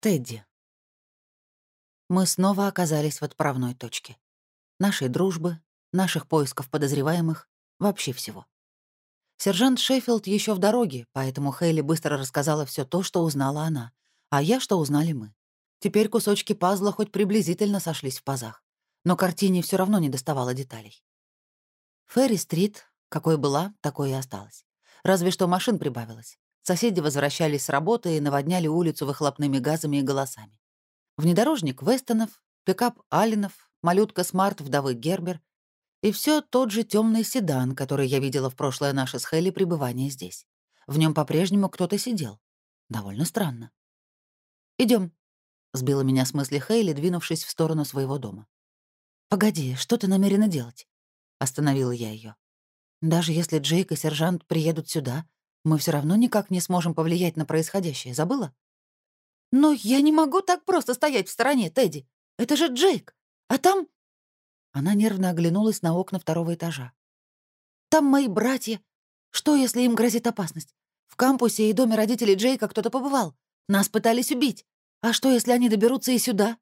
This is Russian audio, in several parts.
Тедди. Мы снова оказались в отправной точке. Нашей дружбы, наших поисков подозреваемых, вообще всего. Сержант Шеффилд еще в дороге, поэтому Хейли быстро рассказала все то, что узнала она, а я, что узнали мы. Теперь кусочки пазла хоть приблизительно сошлись в пазах, но картине все равно не доставало деталей. Ферри-стрит, какой была, такой и осталась. Разве что машин прибавилось. Соседи возвращались с работы и наводняли улицу выхлопными газами и голосами. Внедорожник Вестонов, пикап Алленов, малютка Смарт вдовы Гербер и все тот же темный седан, который я видела в прошлое наше с Хейли пребывание здесь. В нем по-прежнему кто-то сидел. Довольно странно. Идем, сбила меня с мысли Хейли, двинувшись в сторону своего дома. «Погоди, что ты намерена делать?» — остановила я ее. «Даже если Джейк и сержант приедут сюда, мы все равно никак не сможем повлиять на происходящее, забыла?» «Но я не могу так просто стоять в стороне, Тедди. Это же Джейк. А там...» Она нервно оглянулась на окна второго этажа. «Там мои братья. Что, если им грозит опасность? В кампусе и доме родителей Джейка кто-то побывал. Нас пытались убить. А что, если они доберутся и сюда?»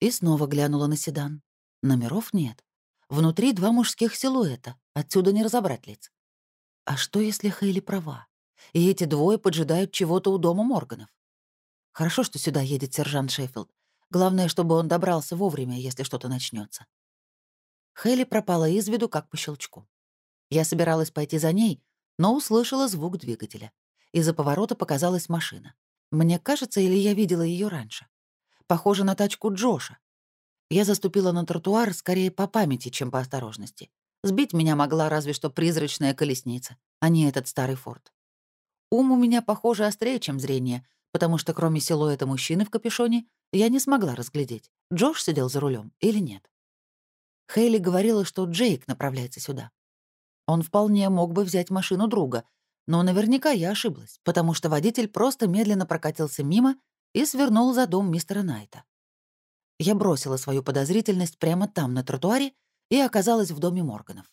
И снова глянула на седан. Номеров нет. Внутри два мужских силуэта. Отсюда не разобрать лиц. А что, если Хейли права? И эти двое поджидают чего-то у дома Морганов? Хорошо, что сюда едет сержант Шеффилд. Главное, чтобы он добрался вовремя, если что-то начнется. Хейли пропала из виду, как по щелчку. Я собиралась пойти за ней, но услышала звук двигателя. Из-за поворота показалась машина. Мне кажется, или я видела ее раньше. Похоже на тачку Джоша. Я заступила на тротуар скорее по памяти, чем по осторожности. Сбить меня могла разве что призрачная колесница, а не этот старый форт. Ум у меня, похоже, острее, чем зрение, потому что кроме силуэта мужчины в капюшоне я не смогла разглядеть, Джош сидел за рулем или нет. Хейли говорила, что Джейк направляется сюда. Он вполне мог бы взять машину друга, но наверняка я ошиблась, потому что водитель просто медленно прокатился мимо и свернул за дом мистера Найта. Я бросила свою подозрительность прямо там, на тротуаре, и оказалась в доме Морганов.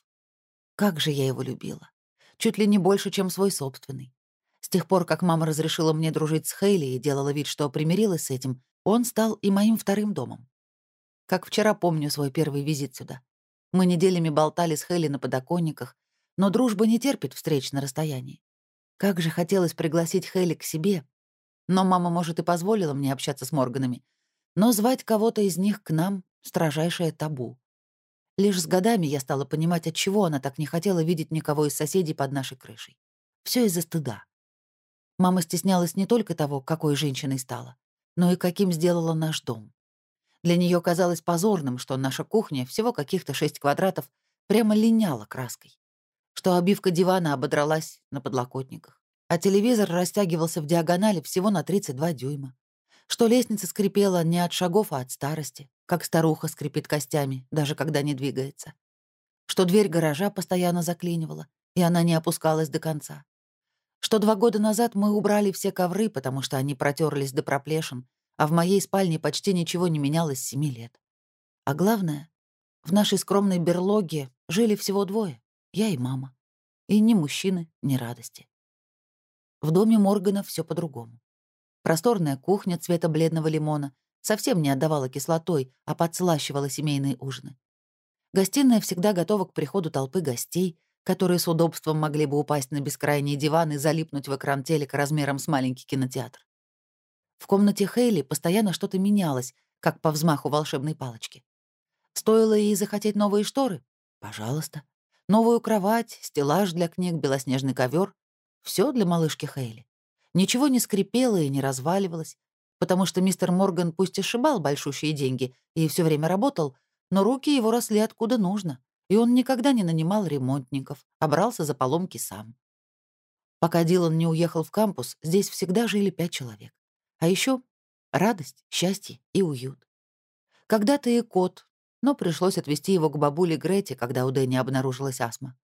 Как же я его любила. Чуть ли не больше, чем свой собственный. С тех пор, как мама разрешила мне дружить с Хейли и делала вид, что примирилась с этим, он стал и моим вторым домом. Как вчера помню свой первый визит сюда. Мы неделями болтали с Хелли на подоконниках, но дружба не терпит встреч на расстоянии. Как же хотелось пригласить Хелли к себе. Но мама, может, и позволила мне общаться с Морганами. Но звать кого-то из них к нам — строжайшее табу. Лишь с годами я стала понимать, от чего она так не хотела видеть никого из соседей под нашей крышей. Все из-за стыда. Мама стеснялась не только того, какой женщиной стала, но и каким сделала наш дом. Для нее казалось позорным, что наша кухня, всего каких-то шесть квадратов, прямо линяла краской. Что обивка дивана ободралась на подлокотниках, а телевизор растягивался в диагонали всего на 32 дюйма. Что лестница скрипела не от шагов, а от старости, как старуха скрипит костями, даже когда не двигается. Что дверь гаража постоянно заклинивала, и она не опускалась до конца. Что два года назад мы убрали все ковры, потому что они протерлись до проплешин, а в моей спальне почти ничего не менялось с семи лет. А главное, в нашей скромной берлоге жили всего двое — я и мама. И ни мужчины, ни радости. В доме Моргана все по-другому. Просторная кухня цвета бледного лимона совсем не отдавала кислотой, а подслащивала семейные ужины. Гостиная всегда готова к приходу толпы гостей, которые с удобством могли бы упасть на бескрайний диван и залипнуть в экран телека размером с маленький кинотеатр. В комнате Хейли постоянно что-то менялось, как по взмаху волшебной палочки. Стоило ей захотеть новые шторы? Пожалуйста. Новую кровать, стеллаж для книг, белоснежный ковер. Все для малышки Хейли. Ничего не скрипело и не разваливалось, потому что мистер Морган пусть и шибал большущие деньги и все время работал, но руки его росли откуда нужно, и он никогда не нанимал ремонтников, а брался за поломки сам. Пока Дилан не уехал в кампус, здесь всегда жили пять человек. А еще радость, счастье и уют. Когда-то и кот, но пришлось отвезти его к бабуле Грете, когда у Дэнни обнаружилась астма.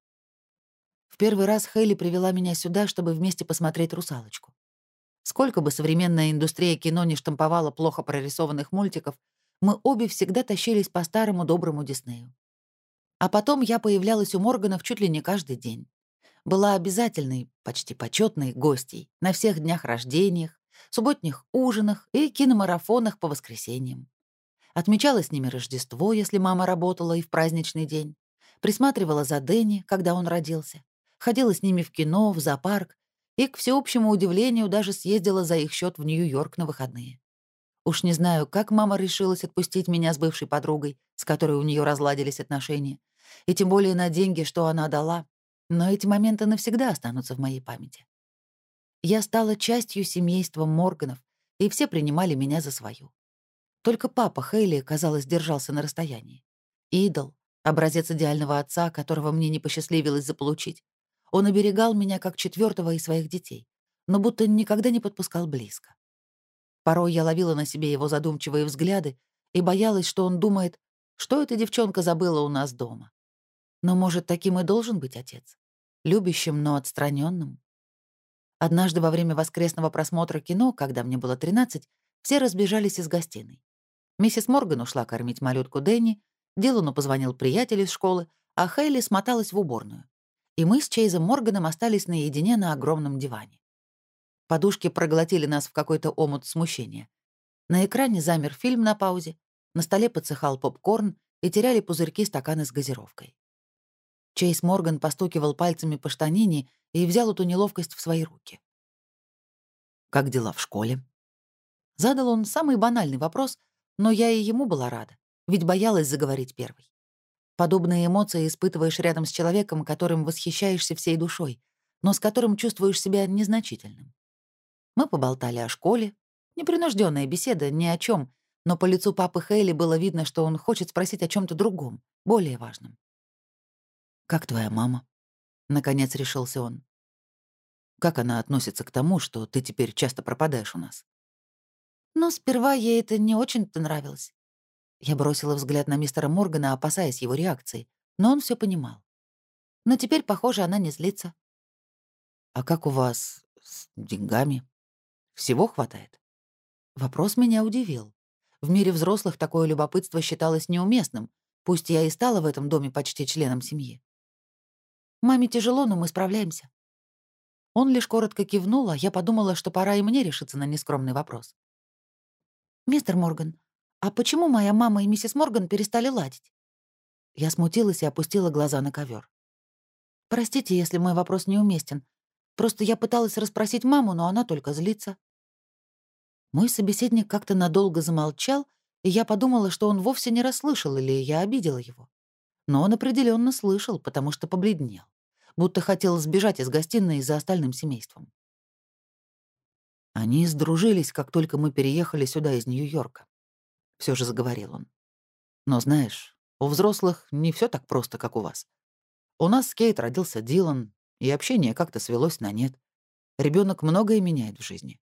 В первый раз Хейли привела меня сюда, чтобы вместе посмотреть «Русалочку». Сколько бы современная индустрия кино не штамповала плохо прорисованных мультиков, мы обе всегда тащились по старому доброму Диснею. А потом я появлялась у Морганов чуть ли не каждый день. Была обязательной, почти почетной гостей на всех днях рождениях, субботних ужинах и киномарафонах по воскресеньям. Отмечала с ними Рождество, если мама работала и в праздничный день. Присматривала за Дэнни, когда он родился. Ходила с ними в кино, в зоопарк и, к всеобщему удивлению, даже съездила за их счет в Нью-Йорк на выходные. Уж не знаю, как мама решилась отпустить меня с бывшей подругой, с которой у нее разладились отношения, и тем более на деньги, что она дала, но эти моменты навсегда останутся в моей памяти. Я стала частью семейства Морганов, и все принимали меня за свою. Только папа Хейли, казалось, держался на расстоянии. Идол, образец идеального отца, которого мне не посчастливилось заполучить. Он оберегал меня как четвертого из своих детей, но будто никогда не подпускал близко. Порой я ловила на себе его задумчивые взгляды и боялась, что он думает, что эта девчонка забыла у нас дома. Но, может, таким и должен быть отец? Любящим, но отстраненным. Однажды во время воскресного просмотра кино, когда мне было 13, все разбежались из гостиной. Миссис Морган ушла кормить малютку Дэнни, Дилану позвонил приятель из школы, а Хейли смоталась в уборную. И мы с Чейзом Морганом остались наедине на огромном диване. Подушки проглотили нас в какой-то омут смущения. На экране замер фильм на паузе, на столе подсыхал попкорн и теряли пузырьки стаканы с газировкой. Чейз Морган постукивал пальцами по штанине и взял эту неловкость в свои руки. «Как дела в школе?» Задал он самый банальный вопрос, но я и ему была рада, ведь боялась заговорить первой. Подобные эмоции испытываешь рядом с человеком, которым восхищаешься всей душой, но с которым чувствуешь себя незначительным. Мы поболтали о школе. Непринужденная беседа, ни о чем, но по лицу папы Хейли было видно, что он хочет спросить о чем то другом, более важном. «Как твоя мама?» — наконец решился он. «Как она относится к тому, что ты теперь часто пропадаешь у нас?» Но сперва ей это не очень-то нравилось. Я бросила взгляд на мистера Моргана, опасаясь его реакции, но он все понимал. Но теперь, похоже, она не злится. «А как у вас с деньгами? Всего хватает?» Вопрос меня удивил. В мире взрослых такое любопытство считалось неуместным, пусть я и стала в этом доме почти членом семьи. «Маме тяжело, но мы справляемся». Он лишь коротко кивнул, а я подумала, что пора и мне решиться на нескромный вопрос. «Мистер Морган, а почему моя мама и миссис Морган перестали ладить?» Я смутилась и опустила глаза на ковер. «Простите, если мой вопрос неуместен. Просто я пыталась расспросить маму, но она только злится». Мой собеседник как-то надолго замолчал, и я подумала, что он вовсе не расслышал или я обидела его. Но он определенно слышал, потому что побледнел, будто хотел сбежать из гостиной за остальным семейством. Они сдружились, как только мы переехали сюда из Нью-Йорка. Все же заговорил он. Но знаешь, у взрослых не все так просто, как у вас. У нас с Кейт родился Дилан, и общение как-то свелось на нет. Ребенок многое меняет в жизни.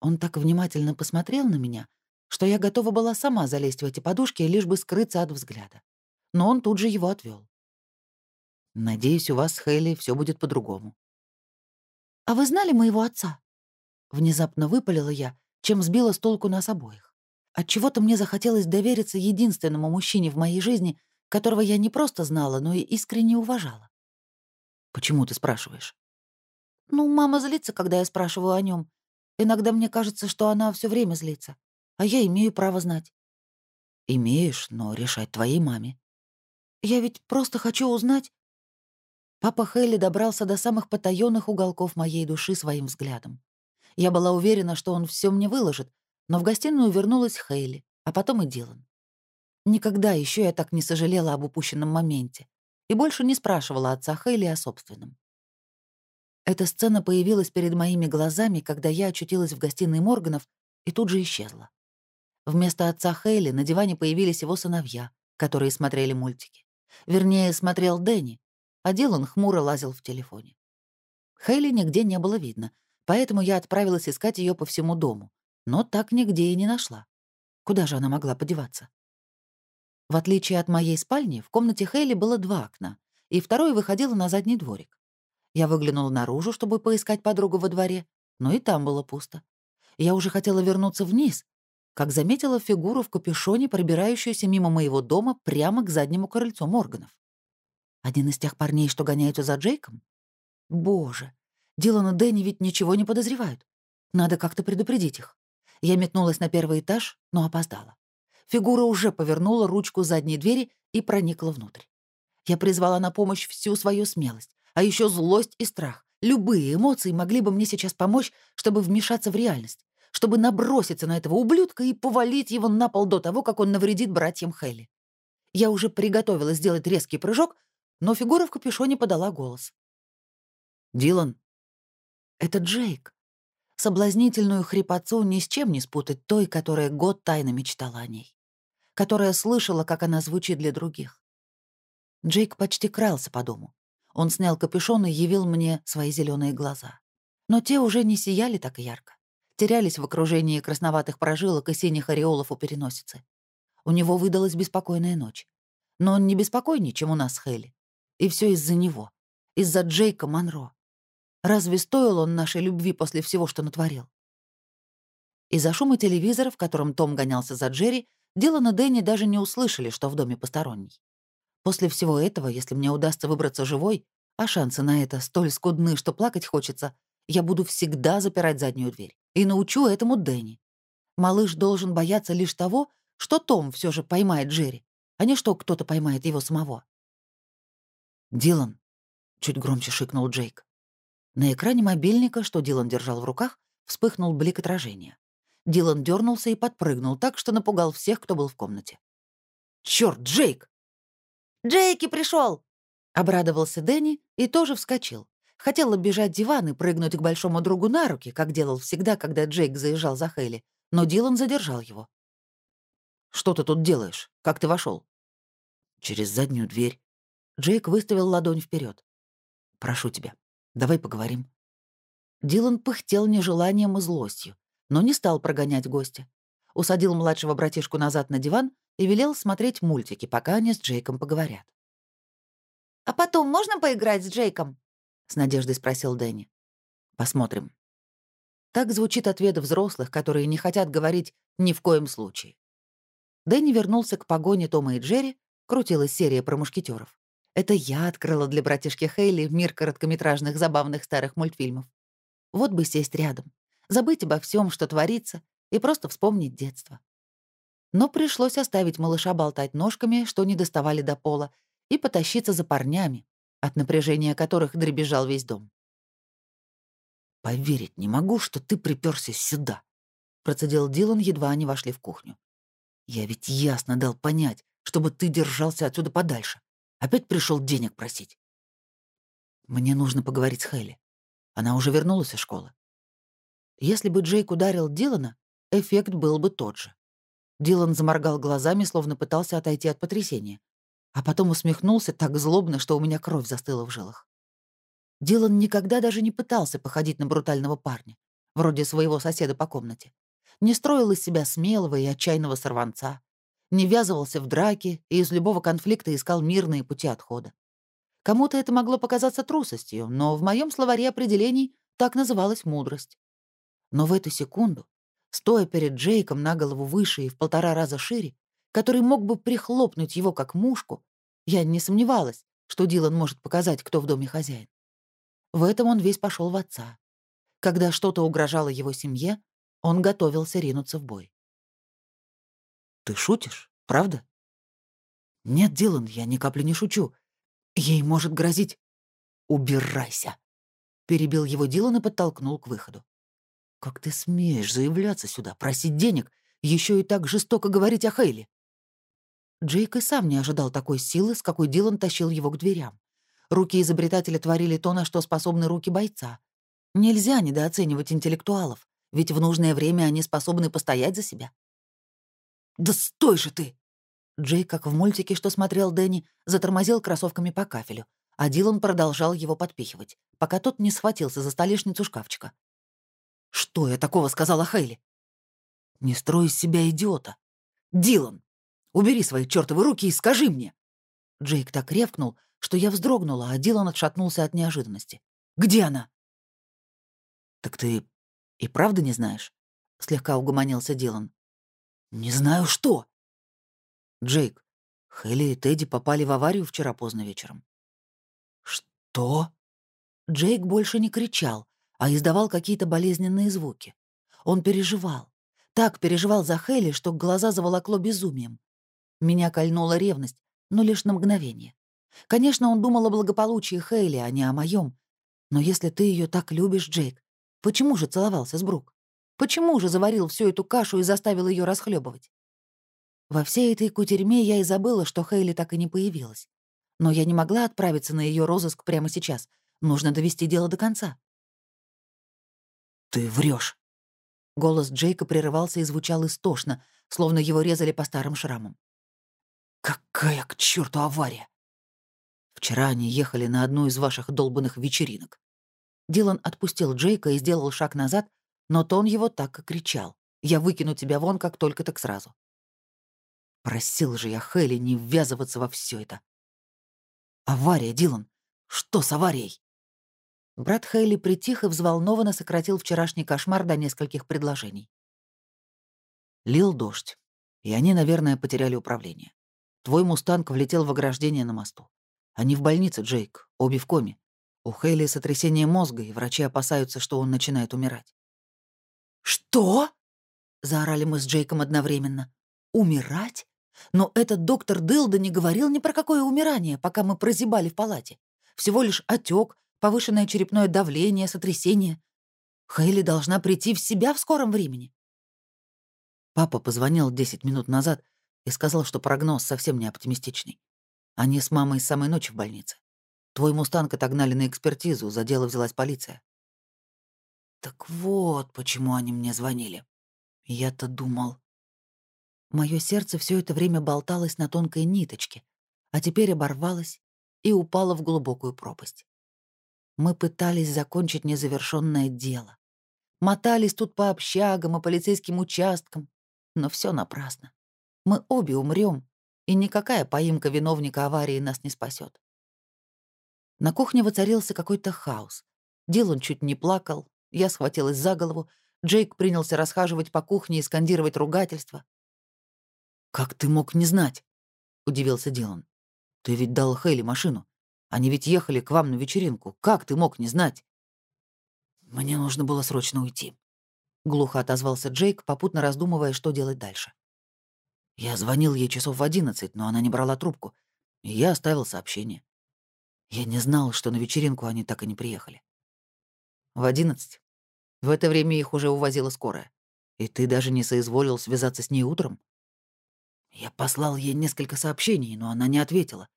Он так внимательно посмотрел на меня, что я готова была сама залезть в эти подушки, лишь бы скрыться от взгляда. Но он тут же его отвел. Надеюсь, у вас с Хейли все будет по-другому. А вы знали моего отца? Внезапно выпалила я, чем сбила с толку нас обоих. Отчего-то мне захотелось довериться единственному мужчине в моей жизни, которого я не просто знала, но и искренне уважала. «Почему ты спрашиваешь?» «Ну, мама злится, когда я спрашиваю о нем. Иногда мне кажется, что она все время злится, а я имею право знать». «Имеешь, но решать твоей маме». «Я ведь просто хочу узнать...» Папа Хелли добрался до самых потаенных уголков моей души своим взглядом. Я была уверена, что он все мне выложит, но в гостиную вернулась Хейли, а потом и Дилан. Никогда еще я так не сожалела об упущенном моменте и больше не спрашивала отца Хейли о собственном. Эта сцена появилась перед моими глазами, когда я очутилась в гостиной Морганов и тут же исчезла. Вместо отца Хейли на диване появились его сыновья, которые смотрели мультики. Вернее, смотрел Дэнни, а Дилан хмуро лазил в телефоне. Хейли нигде не было видно, Поэтому я отправилась искать ее по всему дому, но так нигде и не нашла. Куда же она могла подеваться? В отличие от моей спальни, в комнате Хейли было два окна, и второе выходило на задний дворик. Я выглянула наружу, чтобы поискать подругу во дворе, но и там было пусто. Я уже хотела вернуться вниз, как заметила фигуру в капюшоне, пробирающуюся мимо моего дома прямо к заднему крыльцу Морганов. Один из тех парней, что гоняются за Джейком? Боже, Дилан и Дэнни ведь ничего не подозревают. Надо как-то предупредить их. Я метнулась на первый этаж, но опоздала. Фигура уже повернула ручку задней двери и проникла внутрь. Я призвала на помощь всю свою смелость, а еще злость и страх. Любые эмоции могли бы мне сейчас помочь, чтобы вмешаться в реальность, чтобы наброситься на этого ублюдка и повалить его на пол до того, как он навредит братьям Хелли. Я уже приготовилась сделать резкий прыжок, но фигура в капюшоне подала голос. «Дилан». «Это Джейк». Соблазнительную хрипотцу ни с чем не спутать той, которая год тайно мечтала о ней, которая слышала, как она звучит для других. Джейк почти крался по дому. Он снял капюшон и явил мне свои зеленые глаза. Но те уже не сияли так ярко. Терялись в окружении красноватых прожилок и синих ореолов у переносицы. У него выдалась беспокойная ночь. Но он не беспокойнее, чем у нас с Хелли. И все из-за него. Из-за Джейка Монро. Разве стоил он нашей любви после всего, что натворил? Из-за шума телевизора, в котором Том гонялся за Джерри, Дилан и Дэнни даже не услышали, что в доме посторонний. После всего этого, если мне удастся выбраться живой, а шансы на это столь скудны, что плакать хочется, я буду всегда запирать заднюю дверь. И научу этому Дэнни. Малыш должен бояться лишь того, что Том все же поймает Джерри, а не что кто-то поймает его самого. «Дилан», — чуть громче шикнул Джейк. На экране мобильника, что Дилан держал в руках, вспыхнул блик отражения. Дилан дернулся и подпрыгнул так, что напугал всех, кто был в комнате. Черт, Джейк!» «Джейки пришел! обрадовался Дэнни и тоже вскочил. Хотел оббежать диван и прыгнуть к большому другу на руки, как делал всегда, когда Джейк заезжал за Хейли, но Дилан задержал его. «Что ты тут делаешь? Как ты вошел? «Через заднюю дверь». Джейк выставил ладонь вперед. «Прошу тебя, Давай поговорим». Дилан пыхтел нежеланием и злостью, но не стал прогонять гостя. Усадил младшего братишку назад на диван и велел смотреть мультики, пока они с Джейком поговорят. «А потом можно поиграть с Джейком?» — с надеждой спросил Дэнни. «Посмотрим». Так звучит ответ взрослых, которые не хотят говорить ни в коем случае. Дэнни вернулся к погоне Тома и Джерри, крутилась серия про мушкетеров. Это я открыла для братишки Хейли мир короткометражных забавных старых мультфильмов. Вот бы сесть рядом, забыть обо всем, что творится, и просто вспомнить детство. Но пришлось оставить малыша болтать ножками, что не доставали до пола, и потащиться за парнями, от напряжения которых дребезжал весь дом. «Поверить не могу, что ты приперся сюда», — процедил Дилан, едва они вошли в кухню. «Я ведь ясно дал понять, чтобы ты держался отсюда подальше. Опять пришел денег просить. Мне нужно поговорить с Хелли. Она уже вернулась из школы. Если бы Джейк ударил Дилана, эффект был бы тот же. Дилан заморгал глазами, словно пытался отойти от потрясения, а потом усмехнулся так злобно, что у меня кровь застыла в жилах. Дилан никогда даже не пытался походить на брутального парня, вроде своего соседа по комнате. Не строил из себя смелого и отчаянного сорванца не ввязывался в драки и из любого конфликта искал мирные пути отхода. Кому-то это могло показаться трусостью, но в моем словаре определений так называлась мудрость. Но в эту секунду, стоя перед Джейком на голову выше и в полтора раза шире, который мог бы прихлопнуть его как мушку, я не сомневалась, что Дилан может показать, кто в доме хозяин. В этом он весь пошел в отца. Когда что-то угрожало его семье, он готовился ринуться в бой. Ты шутишь, правда? Нет, Дилан, я ни капли не шучу. Ей может грозить... Убирайся! Перебил его Дилан и подтолкнул к выходу. Как ты смеешь заявляться сюда, просить денег, еще и так жестоко говорить о Хейли? Джейк и сам не ожидал такой силы, с какой Дилан тащил его к дверям. Руки изобретателя творили то, на что способны руки бойца. Нельзя недооценивать интеллектуалов, ведь в нужное время они способны постоять за себя. «Да стой же ты!» Джей, как в мультике, что смотрел Дэнни, затормозил кроссовками по кафелю, а Дилан продолжал его подпихивать, пока тот не схватился за столешницу шкафчика. «Что я такого сказала Хейли?» «Не строй из себя идиота! Дилан, убери свои чертовы руки и скажи мне!» Джейк так ревкнул, что я вздрогнула, а Дилан отшатнулся от неожиданности. «Где она?» «Так ты и правда не знаешь?» — слегка угомонился Дилан. «Не знаю что». «Джейк, Хелли и Тедди попали в аварию вчера поздно вечером». «Что?» Джейк больше не кричал, а издавал какие-то болезненные звуки. Он переживал. Так переживал за Хейли, что глаза заволокло безумием. Меня кольнула ревность, но лишь на мгновение. Конечно, он думал о благополучии Хейли, а не о моем. Но если ты ее так любишь, Джейк, почему же целовался с Брук? Почему же заварил всю эту кашу и заставил ее расхлебывать? Во всей этой кутерьме я и забыла, что Хейли так и не появилась. Но я не могла отправиться на ее розыск прямо сейчас. Нужно довести дело до конца. «Ты врешь. Голос Джейка прерывался и звучал истошно, словно его резали по старым шрамам. «Какая к черту авария! Вчера они ехали на одну из ваших долбанных вечеринок». Дилан отпустил Джейка и сделал шаг назад, но тон его так и кричал. «Я выкину тебя вон, как только так сразу». Просил же я Хелли не ввязываться во все это. «Авария, Дилан! Что с аварией?» Брат Хейли притих и взволнованно сократил вчерашний кошмар до нескольких предложений. Лил дождь, и они, наверное, потеряли управление. Твой мустанг влетел в ограждение на мосту. Они в больнице, Джейк, обе в коме. У Хейли сотрясение мозга, и врачи опасаются, что он начинает умирать. «Что?» — заорали мы с Джейком одновременно. «Умирать? Но этот доктор Дылда не говорил ни про какое умирание, пока мы прозябали в палате. Всего лишь отек, повышенное черепное давление, сотрясение. Хейли должна прийти в себя в скором времени. Папа позвонил 10 минут назад и сказал, что прогноз совсем не оптимистичный. Они с мамой с самой ночи в больнице. Твой мустанг отогнали на экспертизу, за дело взялась полиция. Так вот, почему они мне звонили. Я-то думал... Мое сердце все это время болталось на тонкой ниточке, а теперь оборвалось и упало в глубокую пропасть. Мы пытались закончить незавершенное дело. Мотались тут по общагам и полицейским участкам, но все напрасно. Мы обе умрем, и никакая поимка виновника аварии нас не спасет. На кухне воцарился какой-то хаос. Дилан чуть не плакал, я схватилась за голову, Джейк принялся расхаживать по кухне и скандировать ругательства. «Как ты мог не знать?» — удивился Дилан. «Ты ведь дал Хейли машину. Они ведь ехали к вам на вечеринку. Как ты мог не знать?» «Мне нужно было срочно уйти», — глухо отозвался Джейк, попутно раздумывая, что делать дальше. Я звонил ей часов в одиннадцать, но она не брала трубку, и я оставил сообщение. Я не знал, что на вечеринку они так и не приехали. В одиннадцать. В это время их уже увозила скорая. И ты даже не соизволил связаться с ней утром? Я послал ей несколько сообщений, но она не ответила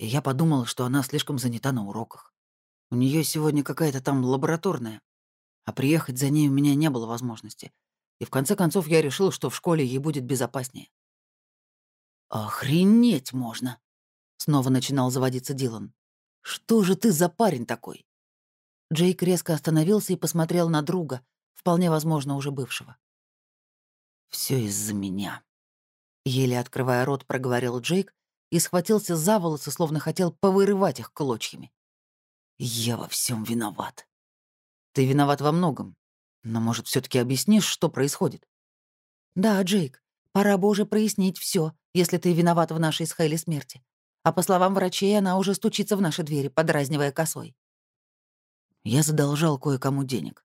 и я подумал, что она слишком занята на уроках. У нее сегодня какая-то там лабораторная, а приехать за ней у меня не было возможности. И в конце концов я решил, что в школе ей будет безопаснее. «Охренеть можно!» — снова начинал заводиться Дилан. «Что же ты за парень такой?» Джейк резко остановился и посмотрел на друга, вполне возможно, уже бывшего. Все из-за меня», — еле открывая рот, проговорил Джейк, и схватился за волосы, словно хотел повырывать их клочьями. «Я во всем виноват». «Ты виноват во многом. Но, может, все таки объяснишь, что происходит?» «Да, Джейк, пора бы уже прояснить все, если ты виноват в нашей с Хейли смерти. А по словам врачей, она уже стучится в наши двери, подразнивая косой». Я задолжал кое-кому денег.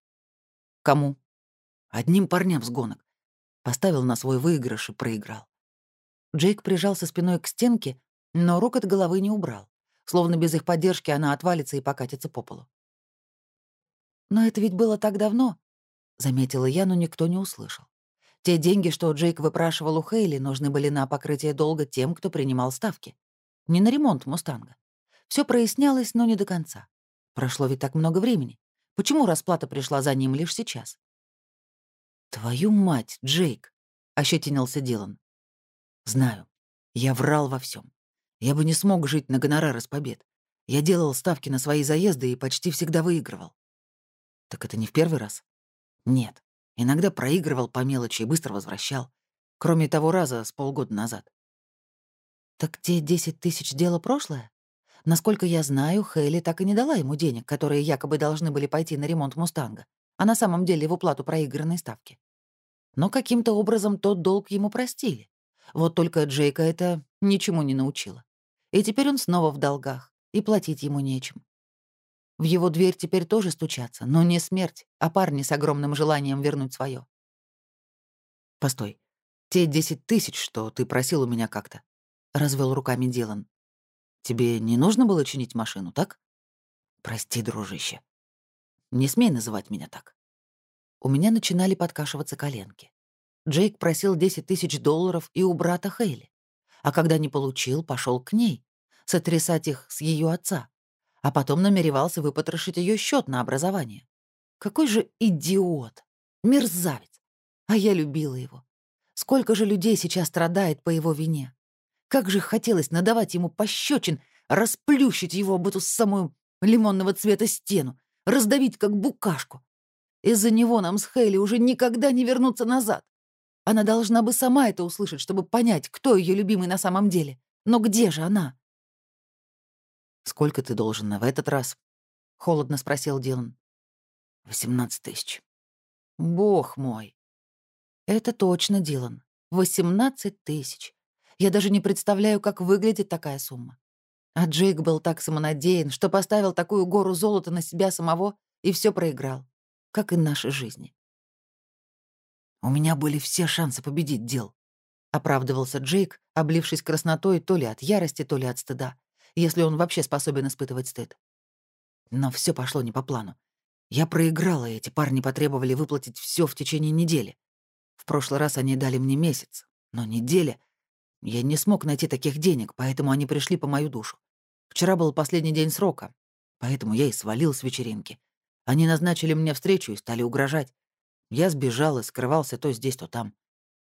Кому? Одним парням с гонок. Поставил на свой выигрыш и проиграл. Джейк прижался спиной к стенке, но рук от головы не убрал. Словно без их поддержки она отвалится и покатится по полу. «Но это ведь было так давно», — заметила я, но никто не услышал. Те деньги, что Джейк выпрашивал у Хейли, нужны были на покрытие долга тем, кто принимал ставки. Не на ремонт «Мустанга». Все прояснялось, но не до конца. Прошло ведь так много времени. Почему расплата пришла за ним лишь сейчас? «Твою мать, Джейк!» — ощетинился Дилан. Знаю. Я врал во всем. Я бы не смог жить на гонорары с побед. Я делал ставки на свои заезды и почти всегда выигрывал. Так это не в первый раз? Нет. Иногда проигрывал по мелочи и быстро возвращал. Кроме того раза с полгода назад. Так те десять тысяч — дело прошлое? Насколько я знаю, Хейли так и не дала ему денег, которые якобы должны были пойти на ремонт «Мустанга», а на самом деле в уплату проигранной ставки. Но каким-то образом тот долг ему простили. Вот только Джейка это ничему не научило. И теперь он снова в долгах, и платить ему нечем. В его дверь теперь тоже стучатся, но не смерть, а парни с огромным желанием вернуть свое. Постой. Те десять тысяч, что ты просил у меня как-то. Развел руками Дилан. Тебе не нужно было чинить машину, так? Прости, дружище. Не смей называть меня так. У меня начинали подкашиваться коленки. Джейк просил 10 тысяч долларов и у брата Хейли. А когда не получил, пошел к ней, сотрясать их с ее отца. А потом намеревался выпотрошить ее счет на образование. Какой же идиот! Мерзавец! А я любила его. Сколько же людей сейчас страдает по его вине? Как же хотелось надавать ему пощечин, расплющить его об эту самую лимонного цвета стену, раздавить как букашку. Из-за него нам с Хейли уже никогда не вернуться назад. Она должна бы сама это услышать, чтобы понять, кто ее любимый на самом деле. Но где же она? «Сколько ты должен на в этот раз?» — холодно спросил Дилан. «Восемнадцать тысяч». «Бог мой!» «Это точно, Дилан. Восемнадцать тысяч. Я даже не представляю, как выглядит такая сумма. А Джейк был так самонадеян, что поставил такую гору золота на себя самого и все проиграл, как и наши жизни. «У меня были все шансы победить дел», — оправдывался Джейк, облившись краснотой то ли от ярости, то ли от стыда, если он вообще способен испытывать стыд. Но все пошло не по плану. Я проиграла, и эти парни потребовали выплатить все в течение недели. В прошлый раз они дали мне месяц, но неделя... Я не смог найти таких денег, поэтому они пришли по мою душу. Вчера был последний день срока, поэтому я и свалил с вечеринки. Они назначили мне встречу и стали угрожать. Я сбежал и скрывался то здесь, то там.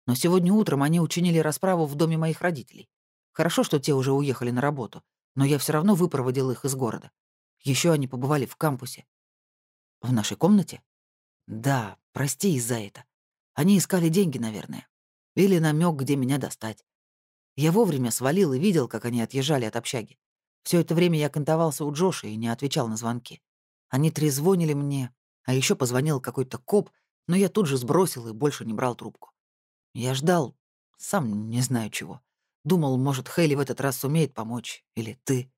Но сегодня утром они учинили расправу в доме моих родителей. Хорошо, что те уже уехали на работу, но я все равно выпроводил их из города. Еще они побывали в кампусе. В нашей комнате? Да, прости из-за это. Они искали деньги, наверное. Или намек, где меня достать. Я вовремя свалил и видел, как они отъезжали от общаги. Все это время я кантовался у Джоша и не отвечал на звонки. Они трезвонили мне, а еще позвонил какой-то коп, но я тут же сбросил и больше не брал трубку. Я ждал, сам не знаю чего. Думал, может, Хейли в этот раз сумеет помочь, или ты.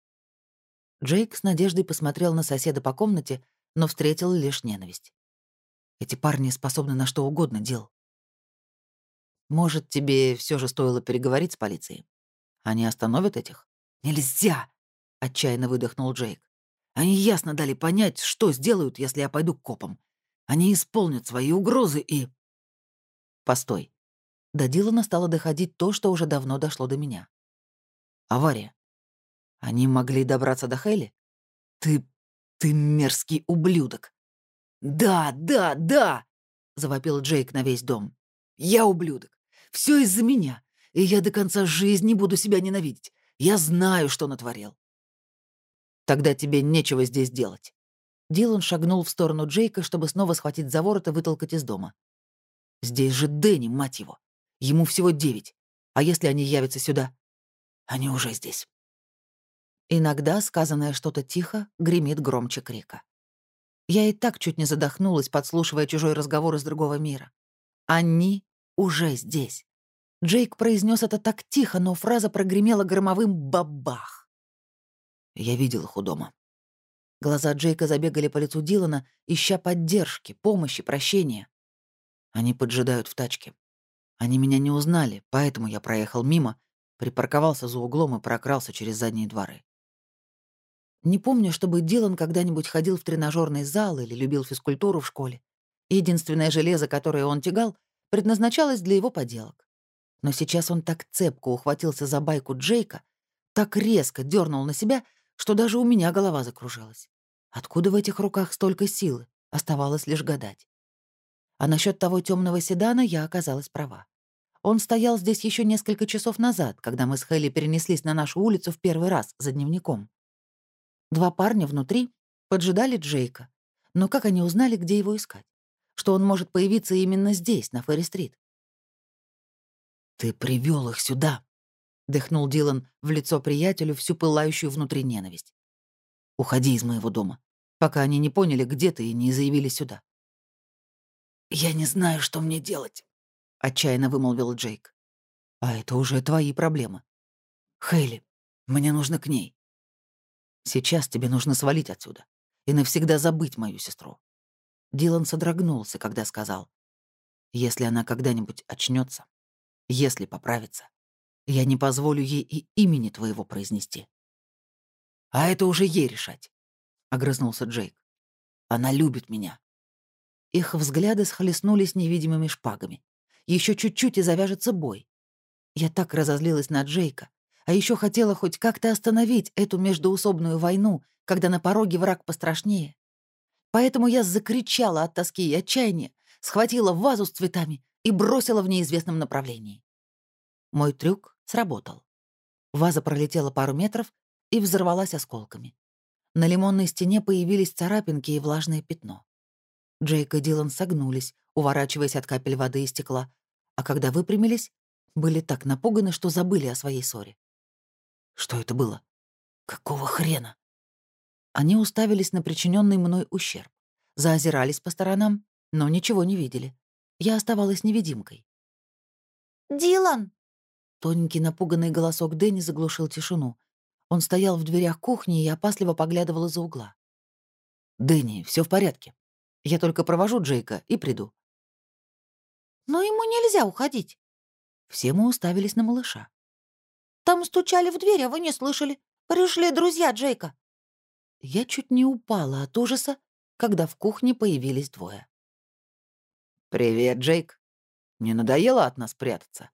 Джейк с надеждой посмотрел на соседа по комнате, но встретил лишь ненависть. Эти парни способны на что угодно дел. Может, тебе все же стоило переговорить с полицией? Они остановят этих? Нельзя! — отчаянно выдохнул Джейк. «Они ясно дали понять, что сделают, если я пойду к копам. Они исполнят свои угрозы и...» «Постой». До Дилана стало доходить то, что уже давно дошло до меня. «Авария. Они могли добраться до Хейли? Ты... ты мерзкий ублюдок!» «Да, да, да!» — завопил Джейк на весь дом. «Я ублюдок. Все из-за меня, и я до конца жизни буду себя ненавидеть. Я знаю, что натворил. Тогда тебе нечего здесь делать». Дилан шагнул в сторону Джейка, чтобы снова схватить за ворот и вытолкать из дома. «Здесь же Дэнни, мать его! Ему всего девять. А если они явятся сюда? Они уже здесь». Иногда сказанное что-то тихо гремит громче крика. Я и так чуть не задохнулась, подслушивая чужой разговор из другого мира. Они уже здесь. Джейк произнес это так тихо, но фраза прогремела громовым бабах. Я видел их у дома. Глаза Джейка забегали по лицу Дилана, ища поддержки, помощи, прощения. Они поджидают в тачке. Они меня не узнали, поэтому я проехал мимо, припарковался за углом и прокрался через задние дворы. Не помню, чтобы Дилан когда-нибудь ходил в тренажерный зал или любил физкультуру в школе. Единственное железо, которое он тягал, предназначалось для его поделок. Но сейчас он так цепко ухватился за байку Джейка, так резко дернул на себя, что даже у меня голова закружилась. Откуда в этих руках столько силы? Оставалось лишь гадать. А насчет того темного седана я оказалась права. Он стоял здесь еще несколько часов назад, когда мы с Хелли перенеслись на нашу улицу в первый раз за дневником. Два парня внутри поджидали Джейка. Но как они узнали, где его искать? Что он может появиться именно здесь, на Ферри-стрит? «Ты привел их сюда», — дыхнул Дилан в лицо приятелю всю пылающую внутри ненависть. «Уходи из моего дома, пока они не поняли, где ты, и не заявили сюда». «Я не знаю, что мне делать», — отчаянно вымолвил Джейк. «А это уже твои проблемы. Хейли, мне нужно к ней. Сейчас тебе нужно свалить отсюда и навсегда забыть мою сестру». Дилан содрогнулся, когда сказал. Если она когда-нибудь очнется, если поправится, я не позволю ей и имени твоего произнести. А это уже ей решать, — огрызнулся Джейк. Она любит меня. Их взгляды схлестнулись невидимыми шпагами. Еще чуть-чуть и завяжется бой. Я так разозлилась на Джейка, а еще хотела хоть как-то остановить эту междуусобную войну, когда на пороге враг пострашнее. Поэтому я закричала от тоски и отчаяния, схватила вазу с цветами и бросила в неизвестном направлении. Мой трюк сработал. Ваза пролетела пару метров и взорвалась осколками. На лимонной стене появились царапинки и влажное пятно. Джейк и Дилан согнулись, уворачиваясь от капель воды и стекла, а когда выпрямились, были так напуганы, что забыли о своей ссоре. Что это было? Какого хрена? Они уставились на причиненный мной ущерб, заозирались по сторонам, но ничего не видели. Я оставалась невидимкой. «Дилан!» Тоненький напуганный голосок Дэнни заглушил тишину. Он стоял в дверях кухни и опасливо поглядывал из-за угла. «Дэнни, все в порядке. Я только провожу Джейка и приду». «Но ему нельзя уходить». Все мы уставились на малыша. «Там стучали в дверь, а вы не слышали. Пришли друзья Джейка». Я чуть не упала от ужаса, когда в кухне появились двое. «Привет, Джейк. Не надоело от нас прятаться?»